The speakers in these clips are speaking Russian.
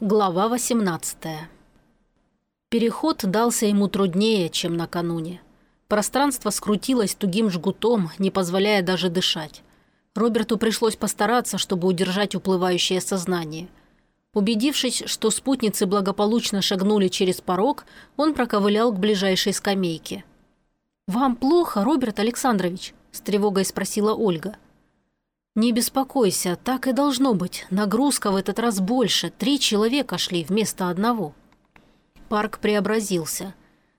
Глава 18 Переход дался ему труднее, чем накануне. Пространство скрутилось тугим жгутом, не позволяя даже дышать. Роберту пришлось постараться, чтобы удержать уплывающее сознание. Убедившись, что спутницы благополучно шагнули через порог, он проковылял к ближайшей скамейке. «Вам плохо, Роберт Александрович?» – с тревогой спросила Ольга – «Не беспокойся, так и должно быть. Нагрузка в этот раз больше. Три человека шли вместо одного». Парк преобразился.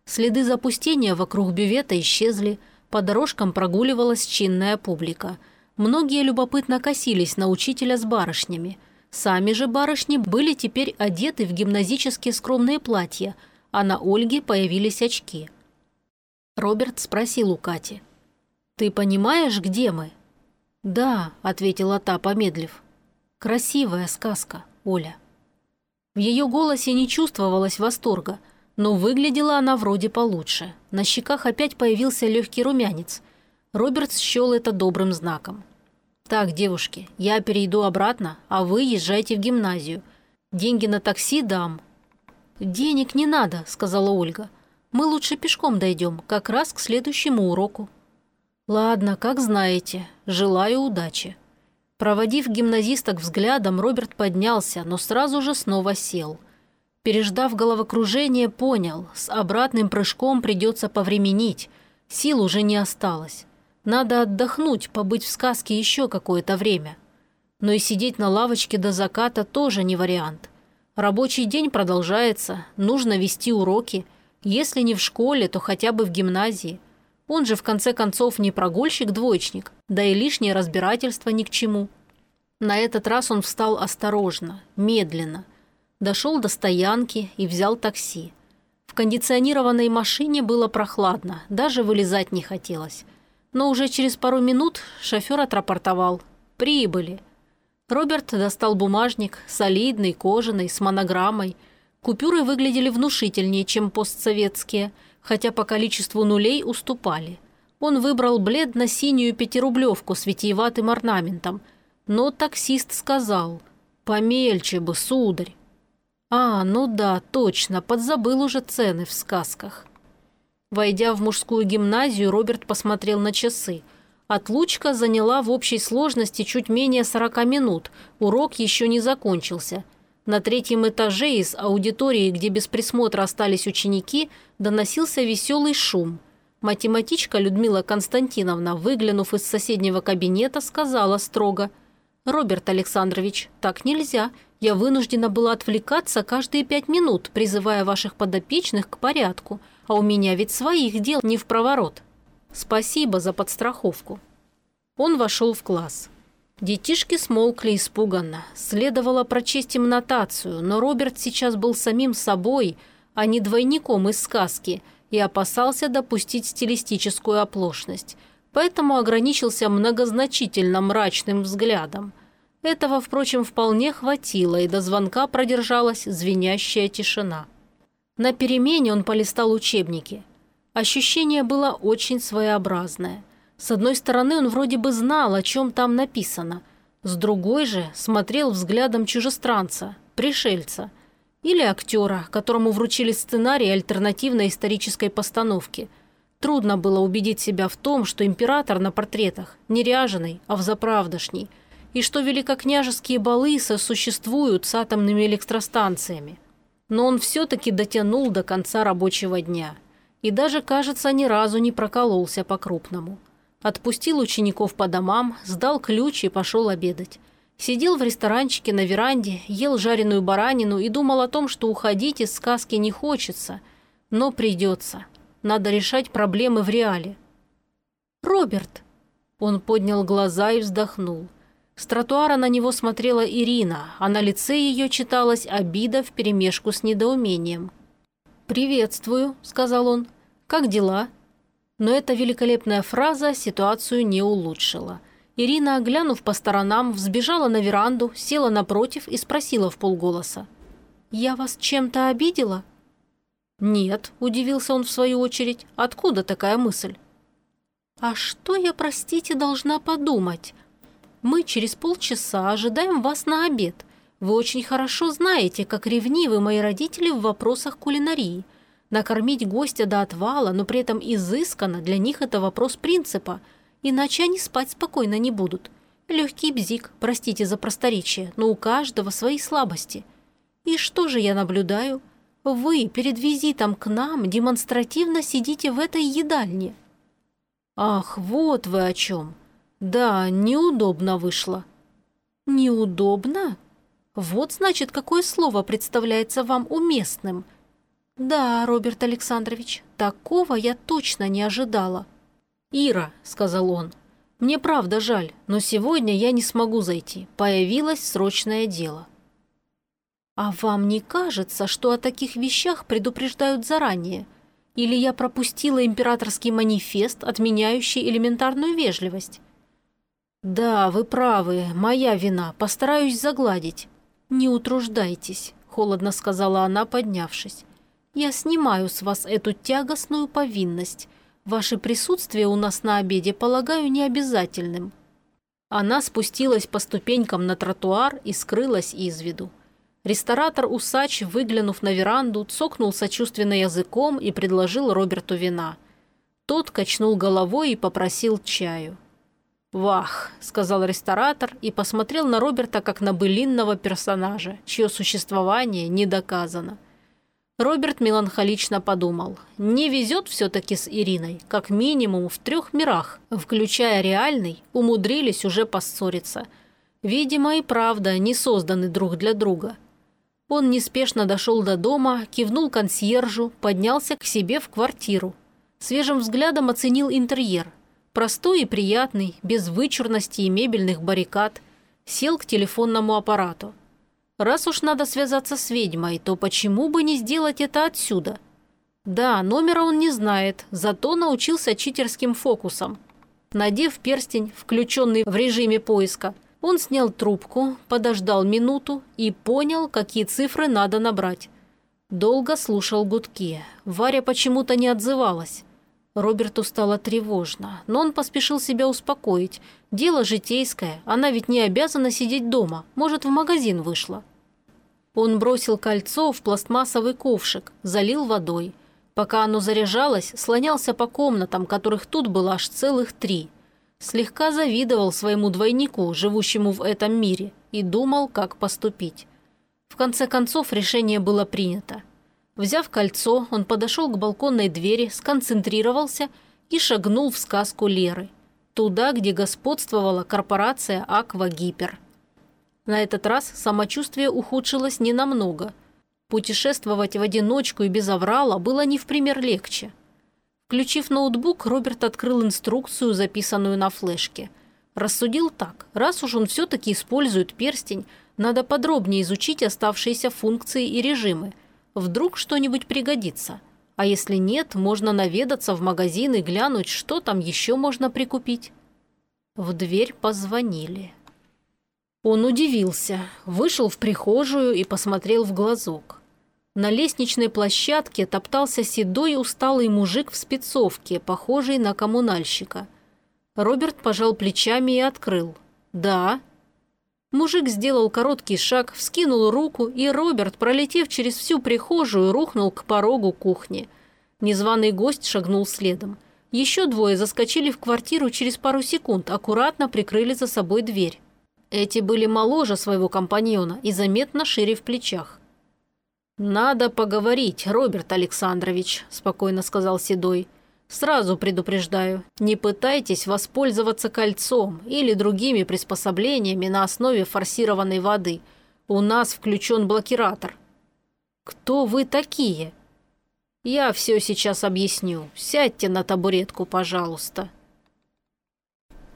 Следы запустения вокруг бювета исчезли, по дорожкам прогуливалась чинная публика. Многие любопытно косились на учителя с барышнями. Сами же барышни были теперь одеты в гимназические скромные платья, а на Ольге появились очки. Роберт спросил у Кати. «Ты понимаешь, где мы?» «Да», — ответила та, помедлив. «Красивая сказка, Оля». В ее голосе не чувствовалось восторга, но выглядела она вроде получше. На щеках опять появился легкий румянец. Роберт счел это добрым знаком. «Так, девушки, я перейду обратно, а вы езжайте в гимназию. Деньги на такси дам». «Денег не надо», — сказала Ольга. «Мы лучше пешком дойдем, как раз к следующему уроку». «Ладно, как знаете. Желаю удачи». Проводив гимназисток взглядом, Роберт поднялся, но сразу же снова сел. Переждав головокружение, понял, с обратным прыжком придется повременить. Сил уже не осталось. Надо отдохнуть, побыть в сказке еще какое-то время. Но и сидеть на лавочке до заката тоже не вариант. Рабочий день продолжается, нужно вести уроки. Если не в школе, то хотя бы в гимназии – он же, в конце концов, не прогульщик-двоечник, да и лишнее разбирательство ни к чему. На этот раз он встал осторожно, медленно. Дошел до стоянки и взял такси. В кондиционированной машине было прохладно, даже вылезать не хотелось. Но уже через пару минут шофер отрапортовал. «Прибыли». Роберт достал бумажник, солидный, кожаный, с монограммой. Купюры выглядели внушительнее, чем постсоветские – хотя по количеству нулей уступали. Он выбрал бледно-синюю пятирублевку с витиеватым орнаментом, но таксист сказал «Помельче бы, сударь». А, ну да, точно, подзабыл уже цены в сказках. Войдя в мужскую гимназию, Роберт посмотрел на часы. Отлучка заняла в общей сложности чуть менее 40 минут, урок еще не закончился – на третьем этаже из аудитории, где без присмотра остались ученики, доносился веселый шум. Математичка Людмила Константиновна, выглянув из соседнего кабинета, сказала строго «Роберт Александрович, так нельзя. Я вынуждена была отвлекаться каждые пять минут, призывая ваших подопечных к порядку. А у меня ведь своих дел не в проворот. Спасибо за подстраховку». Он вошел в класс. Детишки смолкли испуганно. Следовало прочесть им нотацию, но Роберт сейчас был самим собой, а не двойником из сказки, и опасался допустить стилистическую оплошность. Поэтому ограничился многозначительно мрачным взглядом. Этого, впрочем, вполне хватило, и до звонка продержалась звенящая тишина. На перемене он полистал учебники. Ощущение было очень своеобразное. С одной стороны, он вроде бы знал, о чем там написано. С другой же смотрел взглядом чужестранца, пришельца. Или актера, которому вручили сценарий альтернативной исторической постановки. Трудно было убедить себя в том, что император на портретах не ряженый, а взаправдошний, и что великокняжеские балы сосуществуют с атомными электростанциями. Но он все-таки дотянул до конца рабочего дня. И даже, кажется, ни разу не прокололся по-крупному. Отпустил учеников по домам, сдал ключ и пошел обедать. Сидел в ресторанчике на веранде, ел жареную баранину и думал о том, что уходить из сказки не хочется, но придется. Надо решать проблемы в реале. «Роберт!» Он поднял глаза и вздохнул. С тротуара на него смотрела Ирина, а на лице ее читалась обида вперемешку с недоумением. «Приветствую», — сказал он. «Как дела?» Но эта великолепная фраза ситуацию не улучшила. Ирина, оглянув по сторонам, взбежала на веранду, села напротив и спросила в полголоса. «Я вас чем-то обидела?» «Нет», – удивился он в свою очередь. «Откуда такая мысль?» «А что я, простите, должна подумать? Мы через полчаса ожидаем вас на обед. Вы очень хорошо знаете, как ревнивы мои родители в вопросах кулинарии. Накормить гостя до отвала, но при этом изысканно, для них это вопрос принципа. Иначе они спать спокойно не будут. Легкий бзик, простите за просторечие, но у каждого свои слабости. И что же я наблюдаю? Вы перед визитом к нам демонстративно сидите в этой едальне. Ах, вот вы о чем. Да, неудобно вышло. Неудобно? Вот, значит, какое слово представляется вам уместным. Да, Роберт Александрович, такого я точно не ожидала. «Ира», — сказал он, — «мне правда жаль, но сегодня я не смогу зайти. Появилось срочное дело». «А вам не кажется, что о таких вещах предупреждают заранее? Или я пропустила императорский манифест, отменяющий элементарную вежливость?» «Да, вы правы, моя вина, постараюсь загладить. «Не утруждайтесь», – холодно сказала она, поднявшись. «Я снимаю с вас эту тягостную повинность. Ваше присутствие у нас на обеде полагаю необязательным». Она спустилась по ступенькам на тротуар и скрылась из виду. Ресторатор-усач, выглянув на веранду, цокнул сочувственно языком и предложил Роберту вина. Тот качнул головой и попросил чаю. «Вах», — сказал ресторатор и посмотрел на Роберта как на былинного персонажа, чье существование не доказано. Роберт меланхолично подумал. Не везет все-таки с Ириной, как минимум в трех мирах, включая реальный, умудрились уже поссориться. Видимо, и правда не созданы друг для друга. Он неспешно дошел до дома, кивнул консьержу, поднялся к себе в квартиру. Свежим взглядом оценил интерьер – Простой и приятный, без вычурности и мебельных баррикад, сел к телефонному аппарату. Раз уж надо связаться с ведьмой, то почему бы не сделать это отсюда? Да, номера он не знает, зато научился читерским фокусам. Надев перстень, включенный в режиме поиска, он снял трубку, подождал минуту и понял, какие цифры надо набрать. Долго слушал гудки. Варя почему-то не отзывалась. Роберту стало тревожно, но он поспешил себя успокоить. Дело житейское, она ведь не обязана сидеть дома, может, в магазин вышла. Он бросил кольцо в пластмассовый ковшик, залил водой. Пока оно заряжалось, слонялся по комнатам, которых тут было аж целых три. Слегка завидовал своему двойнику, живущему в этом мире, и думал, как поступить. В конце концов решение было принято. Взяв кольцо, он подошел к балконной двери, сконцентрировался и шагнул в сказку Леры. Туда, где господствовала корпорация «Аква Гипер». На этот раз самочувствие ухудшилось ненамного. Путешествовать в одиночку и без аврала было не в пример легче. Включив ноутбук, Роберт открыл инструкцию, записанную на флешке. Рассудил так, раз уж он все-таки использует перстень, надо подробнее изучить оставшиеся функции и режимы – Вдруг что-нибудь пригодится. А если нет, можно наведаться в магазин и глянуть, что там еще можно прикупить. В дверь позвонили. Он удивился, вышел в прихожую и посмотрел в глазок. На лестничной площадке топтался седой усталый мужик в спецовке, похожий на коммунальщика. Роберт пожал плечами и открыл. «Да». Мужик сделал короткий шаг, вскинул руку, и Роберт, пролетев через всю прихожую, рухнул к порогу кухни. Незваный гость шагнул следом. Еще двое заскочили в квартиру через пару секунд, аккуратно прикрыли за собой дверь. Эти были моложе своего компаньона и заметно шире в плечах. «Надо поговорить, Роберт Александрович», – спокойно сказал Седой. Сразу предупреждаю, не пытайтесь воспользоваться кольцом или другими приспособлениями на основе форсированной воды. У нас включен блокиратор. Кто вы такие? Я все сейчас объясню. Сядьте на табуретку, пожалуйста.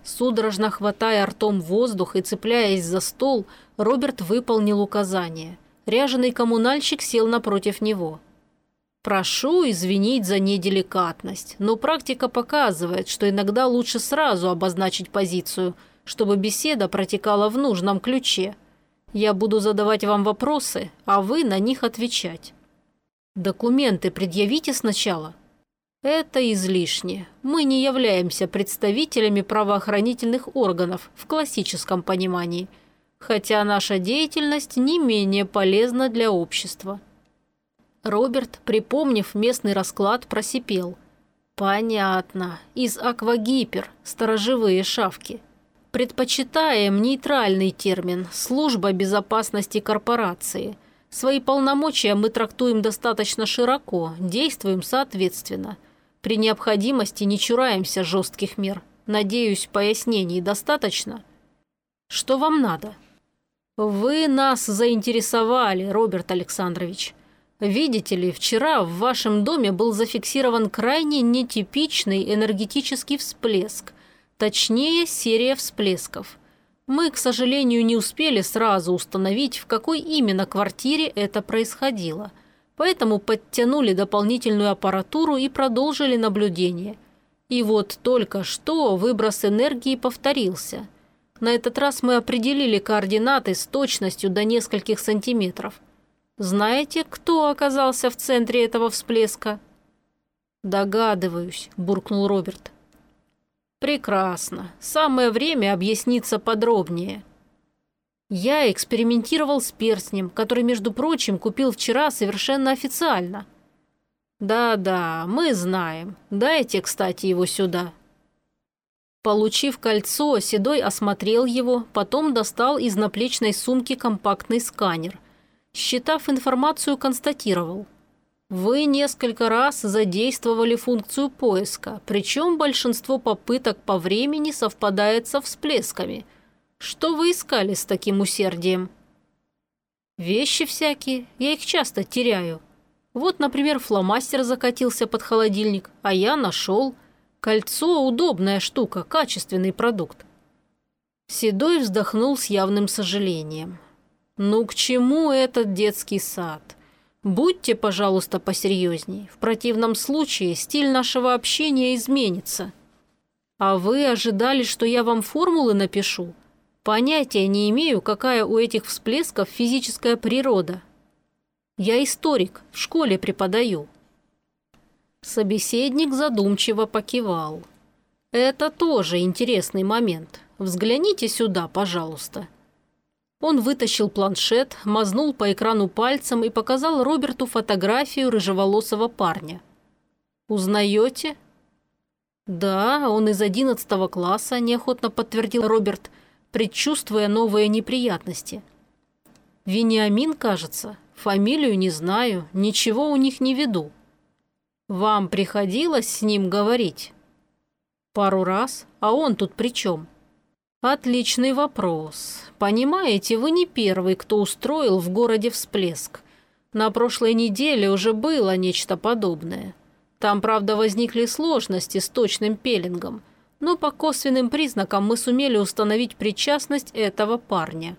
Судорожно хватая ртом воздух и цепляясь за стол, Роберт выполнил указание. Ряженый коммунальщик сел напротив него. Прошу извинить за неделикатность, но практика показывает, что иногда лучше сразу обозначить позицию, чтобы беседа протекала в нужном ключе. Я буду задавать вам вопросы, а вы на них отвечать. Документы предъявите сначала. Это излишне. Мы не являемся представителями правоохранительных органов в классическом понимании. хотя наша деятельность не менее полезна для общества». Роберт, припомнив местный расклад, просипел. «Понятно. Из аквагипер, сторожевые шавки. Предпочитаем нейтральный термин «служба безопасности корпорации». Свои полномочия мы трактуем достаточно широко, действуем соответственно. При необходимости не чураемся жестких мер. Надеюсь, пояснений достаточно? Что вам надо? Вы нас заинтересовали, Роберт Александрович. Видите ли, вчера в вашем доме был зафиксирован крайне нетипичный энергетический всплеск, точнее, серия всплесков. Мы, к сожалению, не успели сразу установить, в какой именно квартире это происходило, поэтому подтянули дополнительную аппаратуру и продолжили наблюдение. И вот только что выброс энергии повторился. На этот раз мы определили координаты с точностью до нескольких сантиметров – знаете, кто оказался в центре этого всплеска?» «Догадываюсь», – буркнул Роберт. «Прекрасно. Самое время объясниться подробнее». «Я экспериментировал с перстнем, который, между прочим, купил вчера совершенно официально». «Да-да, мы знаем. Дайте, кстати, его сюда». Получив кольцо, Седой осмотрел его, потом достал из наплечной сумки компактный сканер считав информацию, констатировал. Вы несколько раз задействовали функцию поиска, причем большинство попыток по времени совпадает со всплесками. Что вы искали с таким усердием? Вещи всякие, я их часто теряю. Вот, например, фломастер закатился под холодильник, а я нашел. Кольцо – удобная штука, качественный продукт. Седой вздохнул с явным сожалением. «Ну к чему этот детский сад? Будьте, пожалуйста, посерьезней. В противном случае стиль нашего общения изменится». «А вы ожидали, что я вам формулы напишу? Понятия не имею, какая у этих всплесков физическая природа. Я историк, в школе преподаю». Собеседник задумчиво покивал. «Это тоже интересный момент. Взгляните сюда, пожалуйста». Он вытащил планшет, мазнул по экрану пальцем и показал Роберту фотографию рыжеволосого парня. «Узнаете?» «Да, он из одиннадцатого класса», – неохотно подтвердил Роберт, предчувствуя новые неприятности. «Вениамин, кажется. Фамилию не знаю, ничего у них не веду». «Вам приходилось с ним говорить?» «Пару раз. А он тут при чем?» «Отличный вопрос. Понимаете, вы не первый, кто устроил в городе всплеск. На прошлой неделе уже было нечто подобное. Там, правда, возникли сложности с точным пеленгом, но по косвенным признакам мы сумели установить причастность этого парня.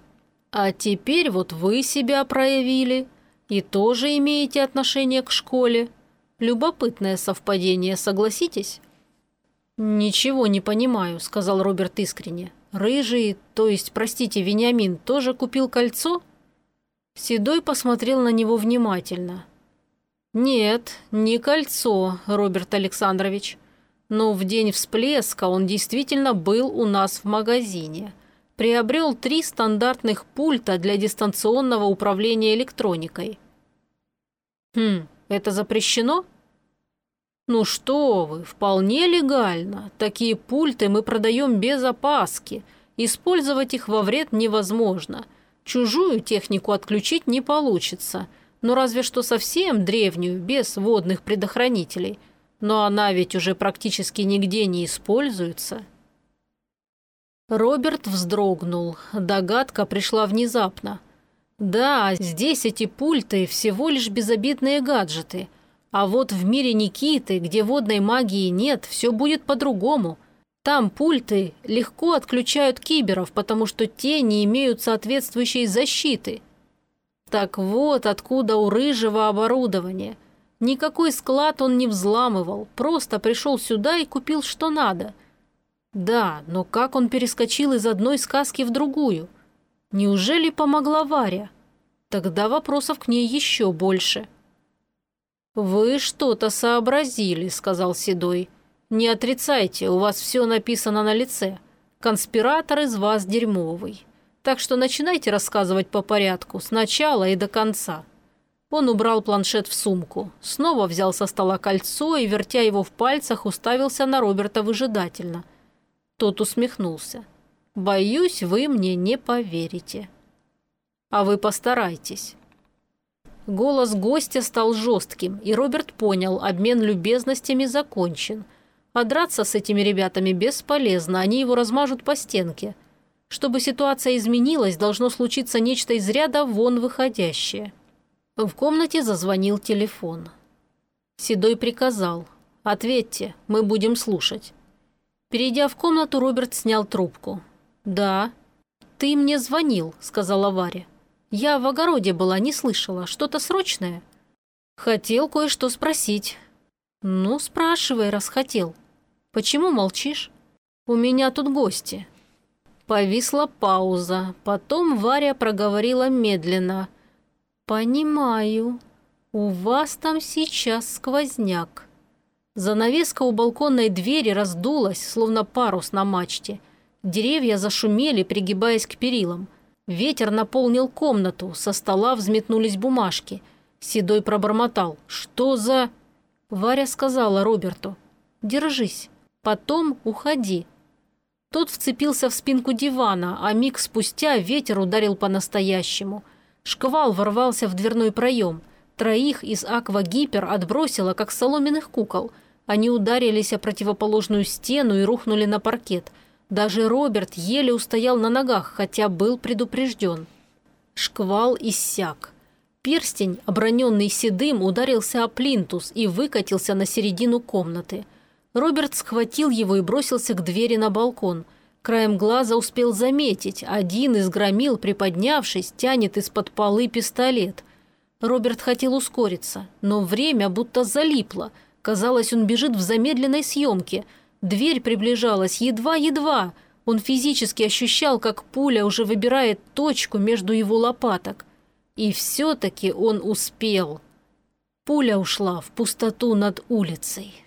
А теперь вот вы себя проявили и тоже имеете отношение к школе. Любопытное совпадение, согласитесь?» «Ничего не понимаю», — сказал Роберт искренне. Рыжий, то есть, простите, Вениамин, тоже купил кольцо? Седой посмотрел на него внимательно. Нет, не кольцо, Роберт Александрович. Но в день всплеска он действительно был у нас в магазине. Приобрел три стандартных пульта для дистанционного управления электроникой. Хм, это запрещено? «Ну что вы, вполне легально. Такие пульты мы продаем без опаски. Использовать их во вред невозможно. Чужую технику отключить не получится. Но разве что совсем древнюю, без водных предохранителей. Но она ведь уже практически нигде не используется». Роберт вздрогнул. Догадка пришла внезапно. «Да, здесь эти пульты всего лишь безобидные гаджеты». А вот в мире Никиты, где водной магии нет, все будет по-другому. Там пульты легко отключают киберов, потому что те не имеют соответствующей защиты. Так вот, откуда у Рыжего оборудование. Никакой склад он не взламывал, просто пришел сюда и купил что надо. Да, но как он перескочил из одной сказки в другую? Неужели помогла Варя? Тогда вопросов к ней еще больше. «Вы что-то сообразили», — сказал Седой. «Не отрицайте, у вас все написано на лице. Конспиратор из вас дерьмовый. Так что начинайте рассказывать по порядку, сначала и до конца». Он убрал планшет в сумку, снова взял со стола кольцо и, вертя его в пальцах, уставился на Роберта выжидательно. Тот усмехнулся. «Боюсь, вы мне не поверите». «А вы постарайтесь». Голос гостя стал жестким, и Роберт понял, обмен любезностями закончен. А драться с этими ребятами бесполезно, они его размажут по стенке. Чтобы ситуация изменилась, должно случиться нечто из ряда вон выходящее. В комнате зазвонил телефон. Седой приказал. «Ответьте, мы будем слушать». Перейдя в комнату, Роберт снял трубку. «Да». «Ты мне звонил», — сказала Варя. Я в огороде была, не слышала. Что-то срочное?» «Хотел кое-что спросить». «Ну, спрашивай, раз хотел. Почему молчишь?» «У меня тут гости». Повисла пауза. Потом Варя проговорила медленно. «Понимаю. У вас там сейчас сквозняк». Занавеска у балконной двери раздулась, словно парус на мачте. Деревья зашумели, пригибаясь к перилам. Ветер наполнил комнату, со стола взметнулись бумажки. Седой пробормотал. «Что за...» Варя сказала Роберту. «Держись, потом уходи». Тот вцепился в спинку дивана, а миг спустя ветер ударил по-настоящему. Шквал ворвался в дверной проем. Троих из аквагипер отбросило, как соломенных кукол. Они ударились о противоположную стену и рухнули на паркет – даже Роберт еле устоял на ногах, хотя был предупрежден. Шквал иссяк. Перстень, оброненный седым, ударился о плинтус и выкатился на середину комнаты. Роберт схватил его и бросился к двери на балкон. Краем глаза успел заметить, один из громил, приподнявшись, тянет из-под полы пистолет. Роберт хотел ускориться, но время будто залипло. Казалось, он бежит в замедленной съемке – Дверь приближалась едва-едва. Он физически ощущал, как пуля уже выбирает точку между его лопаток. И все-таки он успел. Пуля ушла в пустоту над улицей.